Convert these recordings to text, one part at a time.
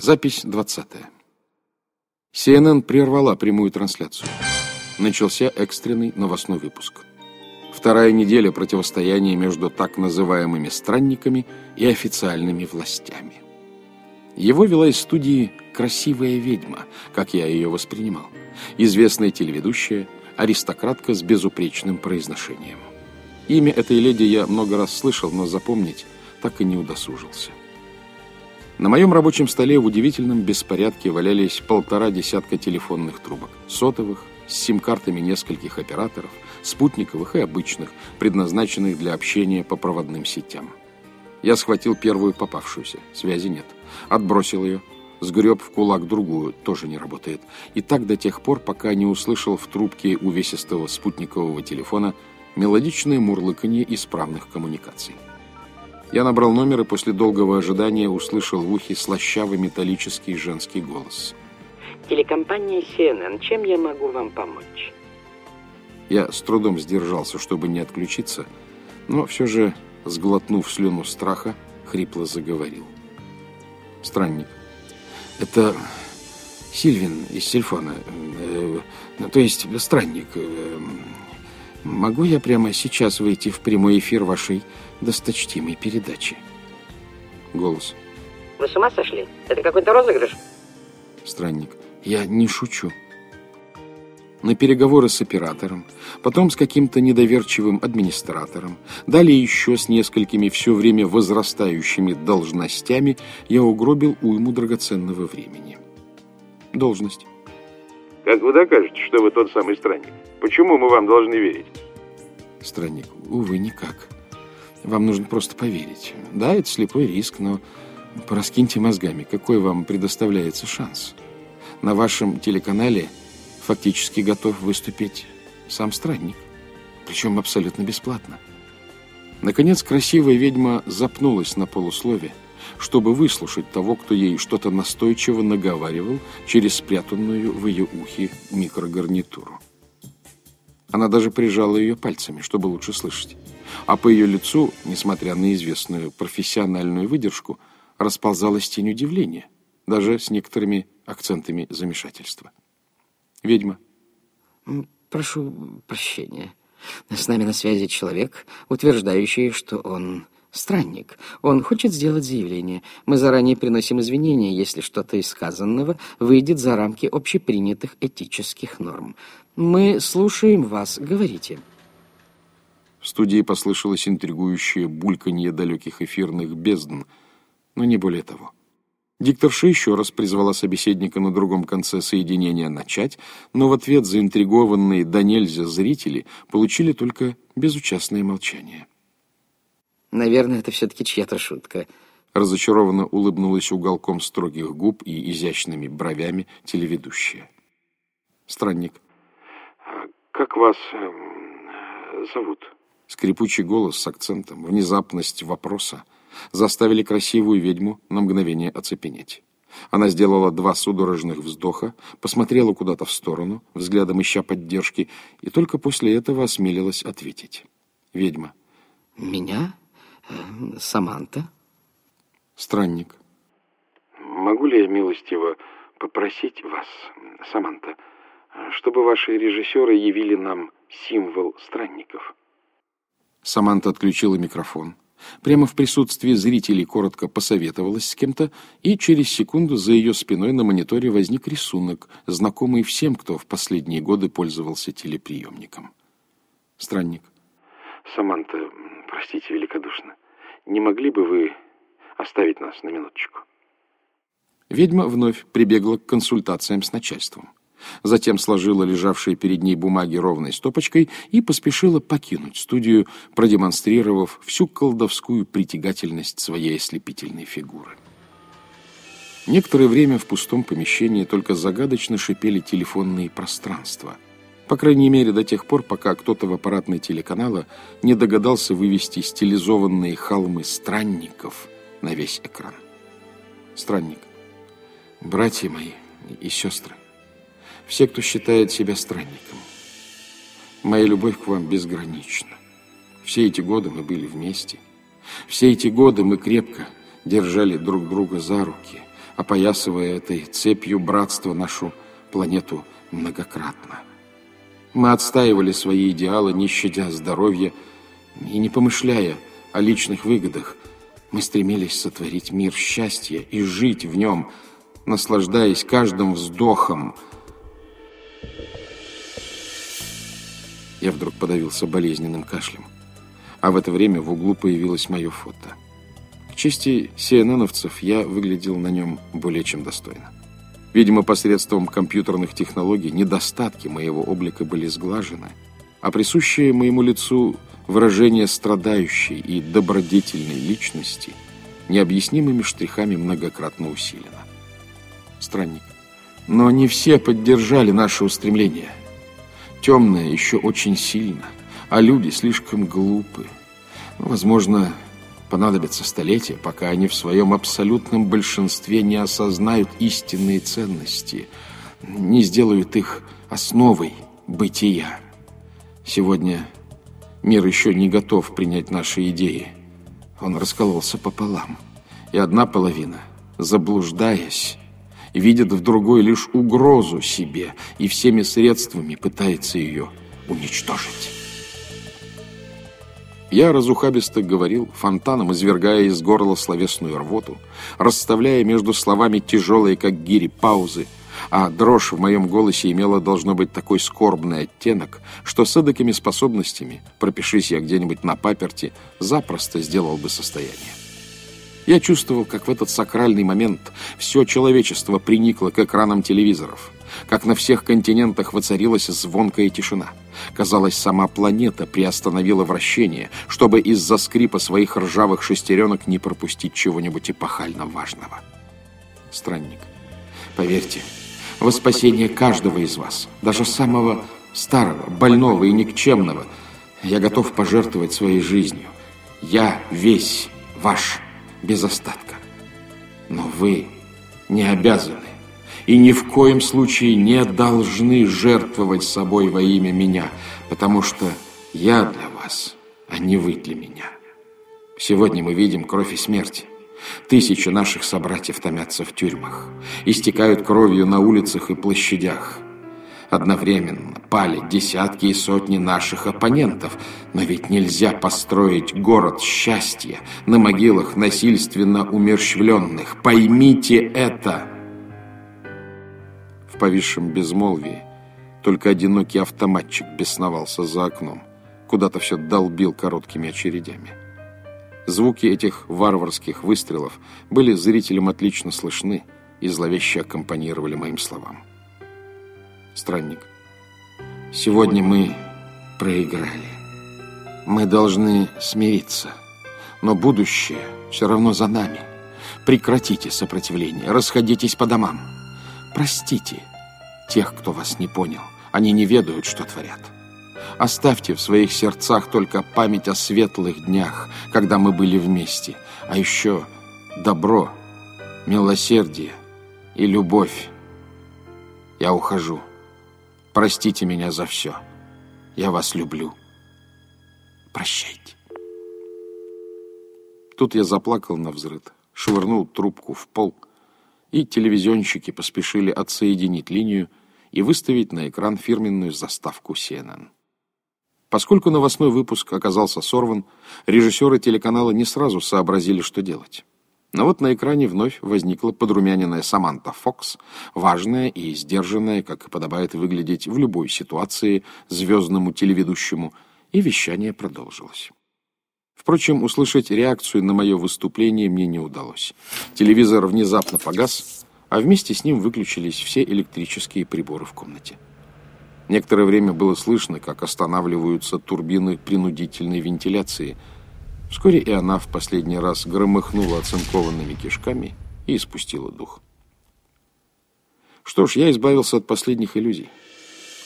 Запись 20. CNN прервала прямую трансляцию. Начался экстренный новостной выпуск. Вторая неделя противостояния между так называемыми странниками и официальными властями. Его вела из студии «Красивая ведьма», как я ее воспринимал. Известная телеведущая, аристократка с безупречным произношением. Имя этой леди я много раз слышал, но запомнить так и не удосужился. На моем рабочем столе в удивительном беспорядке валялись полтора десятка телефонных трубок, сотовых, с сим-картами нескольких операторов, спутниковых и обычных, предназначенных для общения по проводным сетям. Я схватил первую попавшуюся, связи нет, отбросил ее, сгреб в кулак другую, тоже не работает, и так до тех пор, пока не услышал в трубке увесистого спутникового телефона мелодичное мурлыканье исправных коммуникаций. Я набрал номер и после долгого ожидания услышал в ухе слащавый металлический женский голос. Телекомпания CNN, чем я могу вам помочь? Я с трудом сдержался, чтобы не отключиться, но все же, сглотнув слюну страха, хрипло заговорил. Странник. Это Сильвин из телефона. Э, то есть странник. Э, могу я прямо сейчас выйти в прямой эфир вашей досточтимой передачи. Голос. Вы с ума сошли? Это какой-то розыгрыш? Странник. Я не шучу. На переговоры с оператором, потом с каким-то недоверчивым администратором, далее еще с несколькими все время возрастающими должностями я угробил уйму драгоценного времени. Должность. Как вы докажете, что вы тот самый странник? Почему мы вам должны верить? Странник. Увы, никак. Вам нужно просто поверить. Да, это слепой риск, но пораскиньте мозгами, какой вам предоставляется шанс. На вашем телеканале фактически готов выступить сам странник, причем абсолютно бесплатно. Наконец, красивая ведьма запнулась на полуслове, чтобы выслушать того, кто ей что-то настойчиво наговаривал через спрятанную в ее ухе микрогарнитуру. Она даже прижала ее пальцами, чтобы лучше слышать. А по ее лицу, несмотря на известную профессиональную выдержку, расползалась тень удивления, даже с некоторыми акцентами замешательства. Ведьма. Прошу прощения. С нами на связи человек, утверждающий, что он странник. Он хочет сделать заявление. Мы заранее приносим извинения, если что-то из сказанного выйдет за рамки общепринятых этических норм. Мы слушаем вас. Говорите. В студии послышалось интригующее бульканье далеких эфирных бездн, но не более того. Дикторша еще раз призвала собеседника на другом конце соединения начать, но в ответ заинтригованные до нельзя зрители получили только безучастное молчание. Наверное, это все-таки чья-то шутка. Разочарованно улыбнулась уголком строгих губ и изящными бровями телеведущая. Странник. Как вас э, зовут? Скрипучий голос с акцентом, внезапность вопроса заставили красивую ведьму на мгновение оцепенеть. Она сделала два судорожных вздоха, посмотрела куда-то в сторону, взглядом ища поддержки, и только после этого осмелилась ответить. Ведьма. Меня? Э, Саманта? Странник. Могу ли я милостиво попросить вас, Саманта, чтобы ваши режиссеры явили нам символ странников. Саманта отключила микрофон. Прямо в присутствии зрителей коротко посоветовалась с кем-то, и через секунду за ее спиной на мониторе возник рисунок, знакомый всем, кто в последние годы пользовался телеприемником. Странник. Саманта, простите великодушно, не могли бы вы оставить нас на минуточку? Ведьма вновь прибегла к консультациям с начальством затем сложила лежавшие перед ней бумаги ровной стопочкой и поспешила покинуть студию, продемонстрировав всю колдовскую притягательность своей ослепительной фигуры. Некоторое время в пустом помещении только загадочно шипели телефонные пространства. По крайней мере, до тех пор, пока кто-то в аппаратной телеканала не догадался вывести стилизованные холмы странников на весь экран. Странник. Братья мои и сестры, все, кто считает себя странником. Моя любовь к вам безгранична. Все эти годы мы были вместе. Все эти годы мы крепко держали друг друга за руки, опоясывая этой цепью братства нашу планету многократно. Мы отстаивали свои идеалы, не щадя здоровья и не помышляя о личных выгодах. Мы стремились сотворить мир счастья и жить в нем, наслаждаясь каждым вздохом. Я вдруг подавился болезненным кашлем. А в это время в углу появилось мое фото. К чести сиэненовцев я выглядел на нем более чем достойно. Видимо, посредством компьютерных технологий недостатки моего облика были сглажены, а присущее моему лицу выражение страдающей и добродетельной личности необъяснимыми штрихами многократно усилено. Странник. Но не все поддержали наше устремление. Темное еще очень сильно, а люди слишком глупы. Возможно, Понадобится столетия, пока они в своем абсолютном большинстве не осознают истинные ценности, не сделают их основой бытия. Сегодня мир еще не готов принять наши идеи. Он раскололся пополам. И одна половина, заблуждаясь, видит в другой лишь угрозу себе и всеми средствами пытается ее уничтожить. Я разухабисто говорил, фонтаном извергая из горла словесную рвоту, расставляя между словами тяжелые, как гири, паузы, а дрожь в моем голосе имела, должно быть, такой скорбный оттенок, что с эдакими способностями, пропишись я где-нибудь на паперти, запросто сделал бы состояние. Я чувствовал, как в этот сакральный момент все человечество приникло к экранам телевизоров, как на всех континентах воцарилась звонкая тишина. Казалось, сама планета приостановила вращение, чтобы из-за скрипа своих ржавых шестеренок не пропустить чего-нибудь эпохально важного. Странник, поверьте, во спасение каждого из вас, даже самого старого, больного и никчемного, я готов пожертвовать своей жизнью. Я весь ваш без остатка. Но вы не обязаны и ни в коем случае не должны жертвовать собой во имя меня, потому что я для вас, а не вы для меня. Сегодня мы видим кровь и смерть. Тысячи наших собратьев томятся в тюрьмах, истекают кровью на улицах и площадях. Одновременно пали десятки и сотни наших оппонентов, но ведь нельзя построить город счастья на могилах насильственно умерщвленных. Поймите это! В повисшем безмолвии только одинокий автоматчик бесновался за окном, куда-то все долбил короткими очередями. Звуки этих варварских выстрелов были зрителям отлично слышны и зловеще аккомпанировали моим словам странник. Сегодня мы проиграли. Мы должны смириться. Но будущее все равно за нами. Прекратите сопротивление, расходитесь по домам. Простите тех, кто вас не понял. Они не ведают, что творят. Оставьте в своих сердцах только память о светлых днях, когда мы были вместе. А еще добро, милосердие и любовь. Я ухожу. Простите меня за все. Я вас люблю. Прощайте. Тут я заплакал на взрыд, швырнул трубку в пол, и телевизионщики поспешили отсоединить линию и выставить на экран фирменную заставку CNN. Поскольку новостной выпуск оказался сорван, режиссеры телеканала не сразу сообразили, что делать. Но вот на экране вновь возникла подрумяненная Саманта Фокс, важная и сдержанная, как и подобает выглядеть в любой ситуации звездному телеведущему, и вещание продолжилось. Впрочем, услышать реакцию на мое выступление мне не удалось. Телевизор внезапно погас, а вместе с ним выключились все электрические приборы в комнате. Некоторое время было слышно, как останавливаются турбины принудительной вентиляции – Вскоре и она в последний раз громыхнула оцинкованными кишками и испустила дух. Что ж, я избавился от последних иллюзий.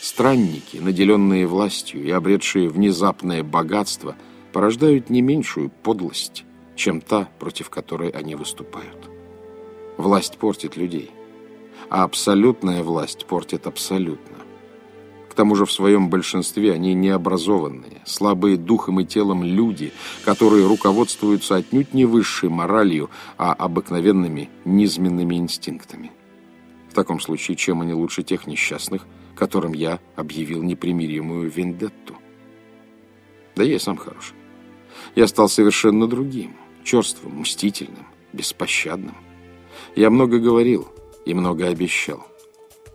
Странники, наделенные властью и обретшие внезапное богатство, порождают не меньшую подлость, чем та, против которой они выступают. Власть портит людей, а абсолютная власть портит абсолютно. К тому же в своем большинстве они необразованные, слабые духом и телом люди, которые руководствуются отнюдь не высшей моралью, а обыкновенными низменными инстинктами. В таком случае, чем они лучше тех несчастных, которым я объявил непримиримую вендетту? Да я и сам хорош. Я стал совершенно другим, черствым, мстительным, беспощадным. Я много говорил и много обещал.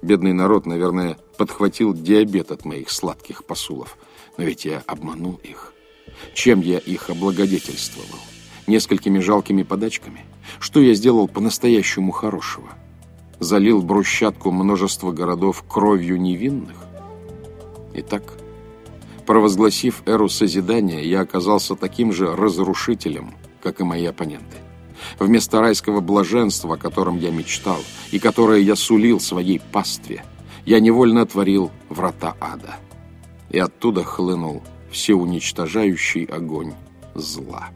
Бедный народ, наверное, подхватил диабет от моих сладких посулов. Но ведь я обманул их. Чем я их облагодетельствовал? Несколькими жалкими подачками? Что я сделал по-настоящему хорошего? Залил брусчатку множества городов кровью невинных? Итак, провозгласив эру созидания, я оказался таким же разрушителем, как и мои оппоненты. Вместо райского блаженства, о котором я мечтал, и которое я сулил своей пастве, я невольно отворил врата ада. И оттуда хлынул всеуничтожающий огонь зла.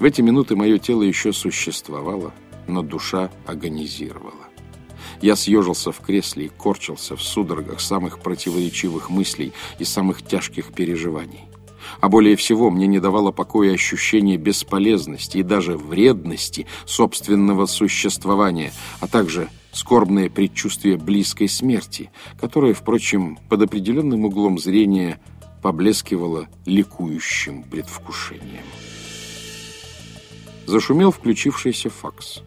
В эти минуты мое тело еще существовало, но душа агонизировала. Я съежился в кресле и корчился в судорогах самых противоречивых мыслей и самых тяжких переживаний. А более всего мне не давало покоя ощущение бесполезности и даже вредности собственного существования, а также скорбное предчувствие близкой смерти, которое, впрочем, под определенным углом зрения поблескивало ликующим предвкушением. Зашумел включившийся факс.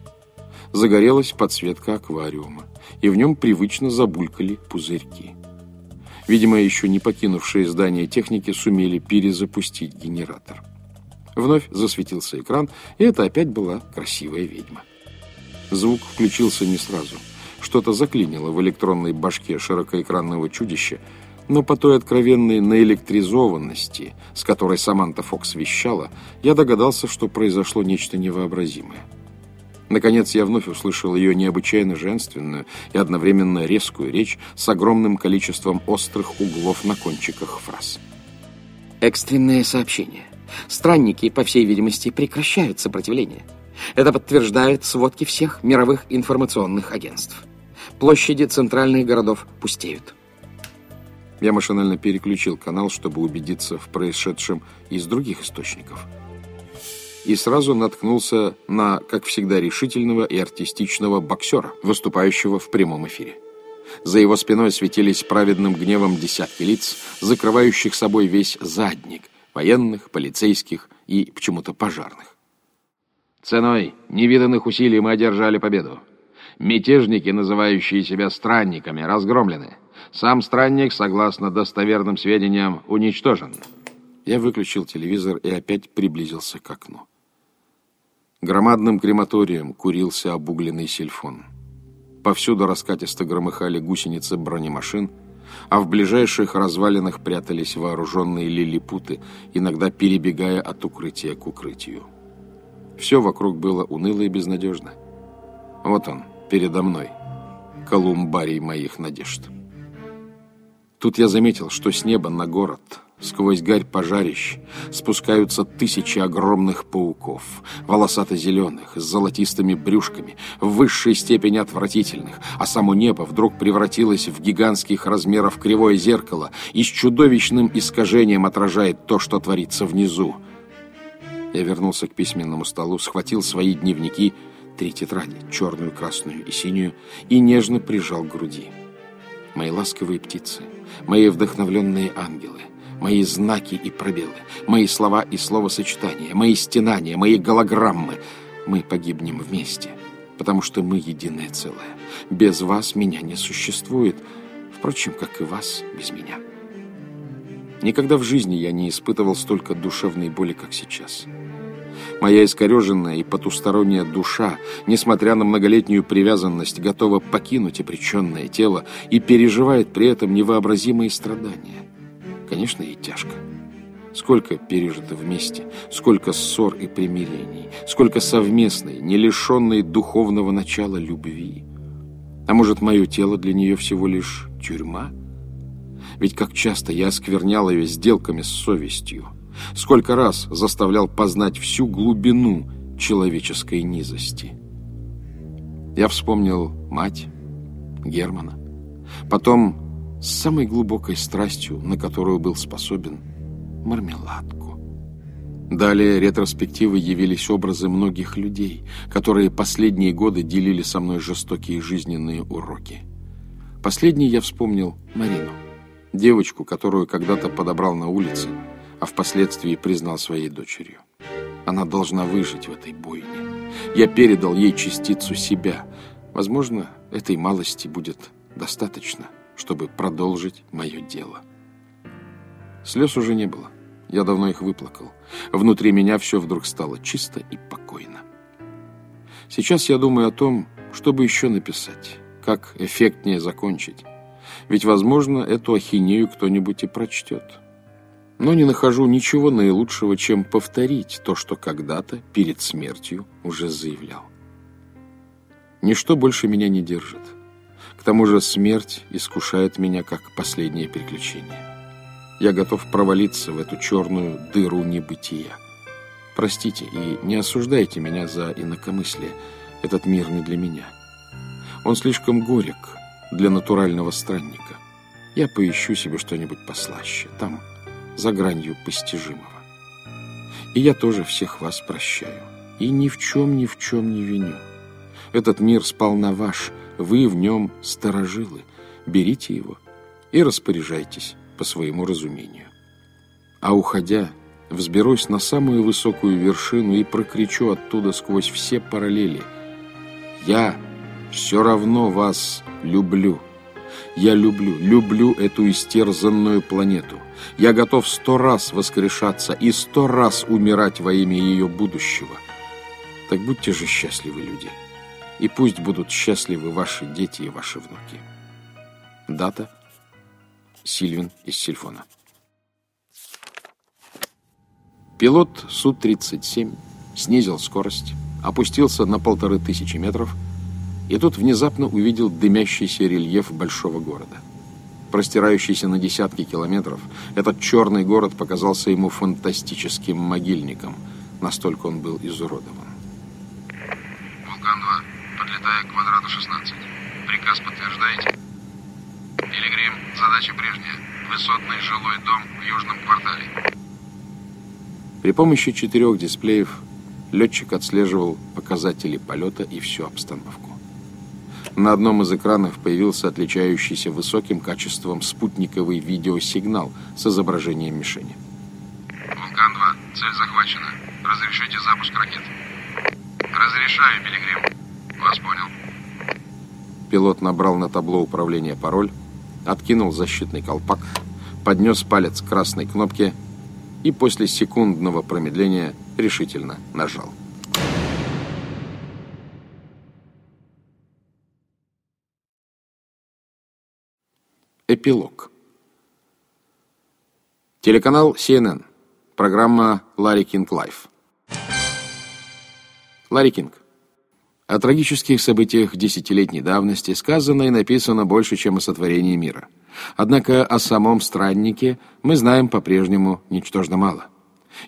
Загорелась подсветка аквариума, и в нем привычно забулькали пузырьки. Видимо, еще не покинувшие здание техники сумели перезапустить генератор. Вновь засветился экран, и это опять была красивая ведьма. Звук включился не сразу. Что-то заклинило в электронной башке широкоэкранного чудища, но по той откровенной наэлектризованности, с которой Саманта Фокс вещала, я догадался, что произошло нечто невообразимое. Наконец я вновь услышал ее необычайно женственную и одновременно резкую речь с огромным количеством острых углов на кончиках фраз. Экстренное сообщение. Странники, по всей видимости, прекращают сопротивление. Это подтверждает сводки всех мировых информационных агентств. Площади центральных городов пустеют. Я машинально переключил канал, чтобы убедиться в происшедшем из других источников – и сразу наткнулся на, как всегда, решительного и артистичного боксера, выступающего в прямом эфире. За его спиной светились праведным гневом десятки лиц, закрывающих собой весь задник военных, полицейских и почему-то пожарных. Ценой невиданных усилий мы одержали победу. Мятежники, называющие себя странниками, разгромлены. Сам странник, согласно достоверным сведениям, уничтожен. Я выключил телевизор и опять приблизился к окну. Громадным крематорием курился обугленный сельфон. Повсюду раскатисто громыхали гусеницы бронемашин, а в ближайших развалинах прятались вооруженные лилипуты, иногда перебегая от укрытия к укрытию. Все вокруг было уныло и безнадежно. Вот он, передо мной, колумбарий моих надежд. Тут я заметил, что с неба на город Сквозь гарь пожарищ спускаются тысячи огромных пауков, волосато-зеленых, с золотистыми брюшками, в высшей степени отвратительных, а само небо вдруг превратилось в гигантских размеров кривое зеркало и с чудовищным искажением отражает то, что творится внизу. Я вернулся к письменному столу, схватил свои дневники, три тетради, черную, красную и синюю, и нежно прижал к груди. Мои ласковые птицы, мои вдохновленные ангелы — мои знаки и пробелы, мои слова и словосочетания, мои стенания, мои голограммы. Мы погибнем вместе, потому что мы единое целое. Без вас меня не существует, впрочем, как и вас без меня. Никогда в жизни я не испытывал столько душевной боли, как сейчас. Моя искореженная и потусторонняя душа, несмотря на многолетнюю привязанность, готова покинуть обреченное тело и переживает при этом невообразимые страдания. Конечно, и тяжко. Сколько пережито вместе, сколько ссор и примирений, сколько совместной, не лишенной духовного начала любви. А может, мое тело для нее всего лишь тюрьма? Ведь как часто я осквернял ее сделками с совестью, сколько раз заставлял познать всю глубину человеческой низости. Я вспомнил мать Германа, потом с самой глубокой страстью, на которую был способен, мармеладку. Далее ретроспективы явились образы многих людей, которые последние годы делили со мной жестокие жизненные уроки. Последний я вспомнил Марину, девочку, которую когда-то подобрал на улице, а впоследствии признал своей дочерью. Она должна выжить в этой бойне. Я передал ей частицу себя. Возможно, этой малости будет достаточно, чтобы продолжить мое дело. Слез уже не было. Я давно их выплакал. Внутри меня все вдруг стало чисто и покойно. Сейчас я думаю о том, чтобы еще написать, как эффектнее закончить. Ведь, возможно, эту ахинею кто-нибудь и прочтет. Но не нахожу ничего наилучшего, чем повторить то, что когда-то перед смертью уже заявлял. Ничто больше меня не держит. Тому же смерть искушает меня как последнее приключение. Я готов провалиться в эту черную дыру небытия. Простите и не осуждайте меня за инакомыслие. Этот мир не для меня. Он слишком горек для натурального странника. Я поищу себе что-нибудь послаще. Там за гранью постижимого. И я тоже всех вас прощаю. И ни в чем, ни в чем не виню. Этот мир сполна ваш, вы в нем сторожилы. Берите его и распоряжайтесь по своему разумению. А уходя, взберусь на самую высокую вершину и прокричу оттуда сквозь все параллели. Я все равно вас люблю. Я люблю, люблю эту истерзанную планету. Я готов сто раз воскрешаться и сто раз умирать во имя ее будущего. Так будьте же счастливы, люди. И пусть будут счастливы ваши дети и ваши внуки. Дата Сильвин из Сильфона. Пилот Су-37 снизил скорость, опустился на полторы тысячи метров и тут внезапно увидел дымящийся рельеф большого города. Простирающийся на десятки километров, этот черный город показался ему фантастическим могильником. Настолько он был изуродован. «Вулкан-2, подлетая к квадрату 16. Приказ подтверждаете?» «Пилигрим, задача прежняя. Высотный жилой дом в южном квартале». При помощи четырех дисплеев летчик отслеживал показатели полета и всю обстановку. На одном из экранов появился отличающийся высоким качеством спутниковый видеосигнал с изображением мишени. «Вулкан-2, цель захвачена. Разрешите запуск ракет?» «Разрешаю, Пилигрим. Вас понял». Пилот набрал на табло управления пароль, откинул защитный колпак, поднес палец к красной кнопке и после секундного промедления решительно нажал. Эпилог. Телеканал CNN. Программа «Larry King Live». Ларри Кинг. О трагических событиях десятилетней давности сказано и написано больше, чем о сотворении мира. Однако о самом страннике мы знаем по-прежнему ничтожно мало.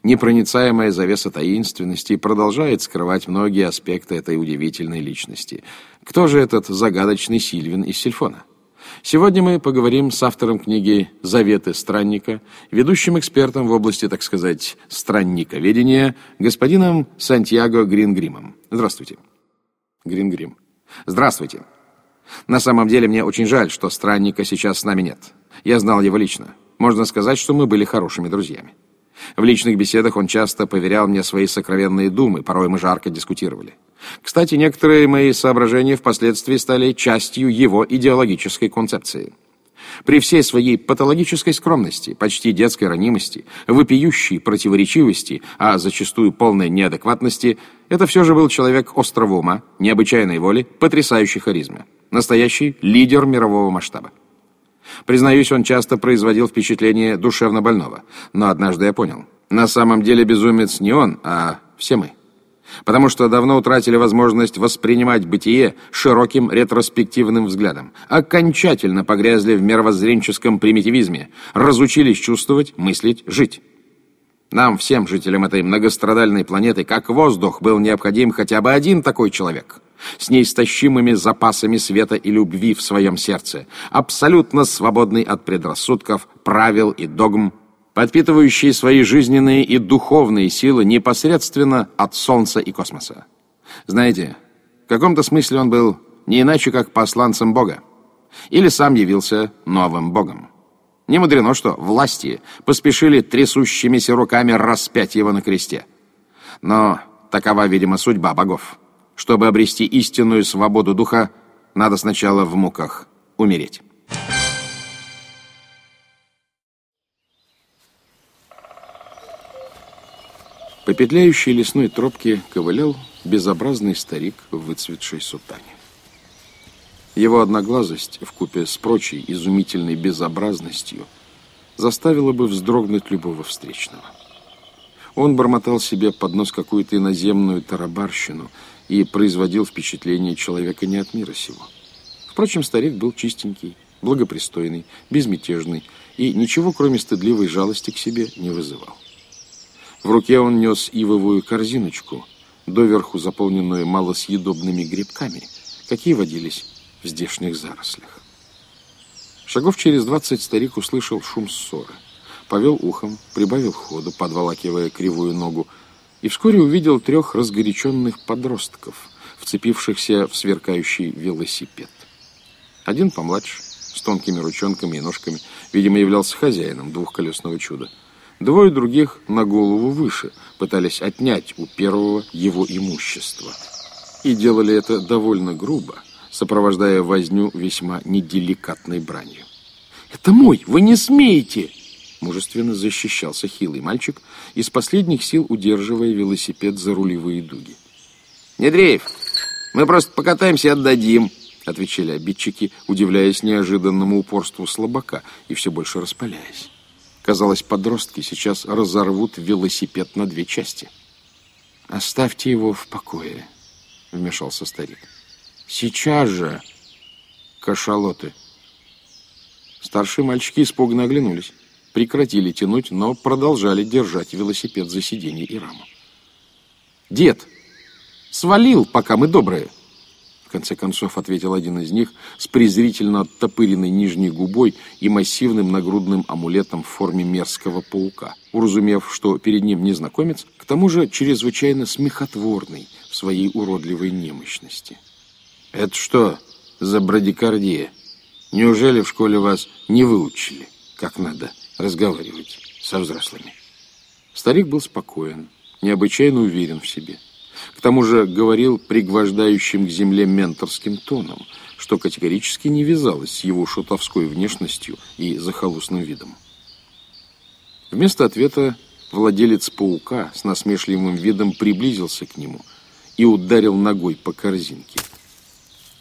Непроницаемая завеса таинственности продолжает скрывать многие аспекты этой удивительной личности. Кто же этот загадочный Сильвин из Сильфона? Сегодня мы поговорим с автором книги «Заветы странника», ведущим экспертом в области, так сказать, странниковедения, господином Сантьяго Грингримом. Здравствуйте. Грингрим. Здравствуйте. На самом деле мне очень жаль, что странника сейчас с нами нет. Я знал его лично. Можно сказать, что мы были хорошими друзьями. В личных беседах он часто поверял мне свои сокровенные думы, порой мы жарко дискутировали. Кстати, некоторые мои соображения впоследствии стали частью его идеологической концепции. При всей своей патологической скромности, почти детской ранимости, вопиющей противоречивости, а зачастую полной неадекватности, это все же был человек острого ума, необычайной воли, потрясающей харизмы. Настоящий лидер мирового масштаба. Признаюсь, он часто производил впечатление душевно больного. Но однажды я понял. На самом деле безумец не он, а все мы потому что давно утратили возможность воспринимать бытие широким ретроспективным взглядом, окончательно погрязли в мировоззренческом примитивизме, разучились чувствовать, мыслить, жить. Нам, всем жителям этой многострадальной планеты, как воздух, был необходим хотя бы один такой человек. С неистощимыми запасами света и любви в своем сердце. Абсолютно свободный от предрассудков, правил и догм. Подпитывающий свои жизненные и духовные силы непосредственно от Солнца и космоса. Знаете, в каком-то смысле он был не иначе, как посланцем Бога. Или сам явился новым Богом. Не мудрено, что власти поспешили трясущимися руками распять его на кресте. Но такова, видимо, судьба богов. Чтобы обрести истинную свободу духа, надо сначала в муках умереть. По петляющей лесной тропке ковылял безобразный старик в выцветшей сутане. Его одноглазость, вкупе с прочей изумительной безобразностью, заставила бы вздрогнуть любого встречного. Он бормотал себе под нос какую-то иноземную тарабарщину и производил впечатление человека не от мира сего. Впрочем, старик был чистенький, благопристойный, безмятежный и ничего, кроме стыдливой жалости к себе, не вызывал. В руке он нес ивовую корзиночку, доверху заполненную малосъедобными грибками, какие водились в здешних зарослях. Шагов через двадцать старик услышал шум ссоры. Повел ухом, прибавил ходу, подволакивая кривую ногу, и вскоре увидел трех разгоряченных подростков, вцепившихся в сверкающий велосипед. Один помладше, с тонкими ручонками и ножками, видимо, являлся хозяином двухколесного чуда. Двое других на голову выше пытались отнять у первого его имущество. И делали это довольно грубо, сопровождая возню весьма неделикатной бранью. «Это мой! Вы не смеете!» Мужественно защищался хилый мальчик, из последних сил удерживая велосипед за рулевые дуги. «Не дрейф! Мы просто покатаемся и отдадим!» отвечали обидчики, удивляясь неожиданному упорству слабака и все больше распаляясь. Казалось, подростки сейчас разорвут велосипед на две части. «Оставьте его в покое», — вмешался старик. Сейчас же, кашалоты. Старшие мальчики испуганно оглянулись. Прекратили тянуть, но продолжали держать велосипед за сиденье и раму. «Дед, свалил, пока мы добрые!» В конце концов ответил один из них с презрительно оттопыренной нижней губой и массивным нагрудным амулетом в форме мерзкого паука, уразумев, что перед ним незнакомец, к тому же чрезвычайно смехотворный в своей уродливой немощности. Это что за брадикардия? Неужели в школе вас не выучили, как надо разговаривать со взрослыми? Старик был спокоен, необычайно уверен в себе. К тому же говорил пригвождающим к земле менторским тоном, что категорически не вязалось с его шутовской внешностью и захолустным видом. Вместо ответа владелец паука с насмешливым видом приблизился к нему и ударил ногой по корзинке.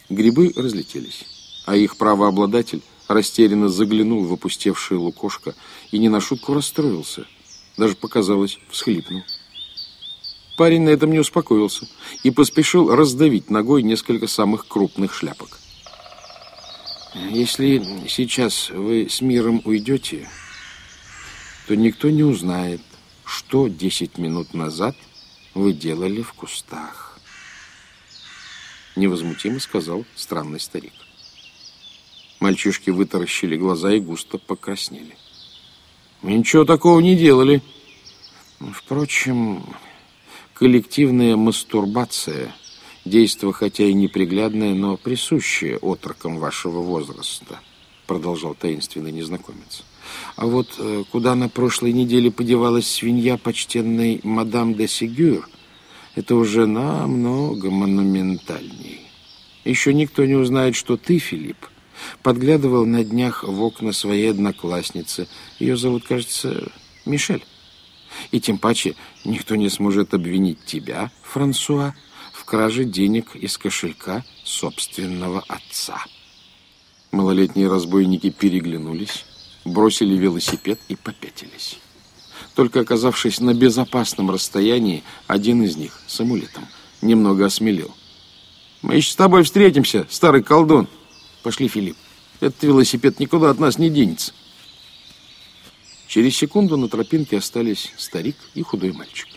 Грибы разлетелись, а их правообладатель растерянно заглянул в опустевшее лукошко и не на шутку расстроился. Даже, показалось, всхлипнул. Парень на этом не успокоился и поспешил раздавить ногой несколько самых крупных шляпок. Если сейчас вы с миром уйдете, то никто не узнает, что десять минут назад вы делали в кустах невозмутимо сказал странный старик. Мальчишки вытаращили глаза и густо покраснели. Мы ничего такого не делали. Впрочем, коллективная мастурбация – действо, хотя и неприглядное, но присущее отрокам вашего возраста, продолжал таинственный незнакомец. А вот э, куда на прошлой неделе подевалась свинья почтенной мадам де Сигюр – это уже намного монументальней. Еще никто не узнает, что ты, Филипп, подглядывал на днях в окна своей одноклассницы. Ее зовут, кажется, Мишель. И тем паче никто не сможет обвинить тебя, Франсуа, в краже денег из кошелька собственного отца. Малолетние разбойники переглянулись, бросили велосипед и попятились. Только оказавшись на безопасном расстоянии, один из них с амулетом немного осмелел. «Мы еще с тобой встретимся, старый колдун!» «Пошли, Филипп. Этот велосипед никуда от нас не денется». Через секунду на тропинке остались старик и худой мальчик.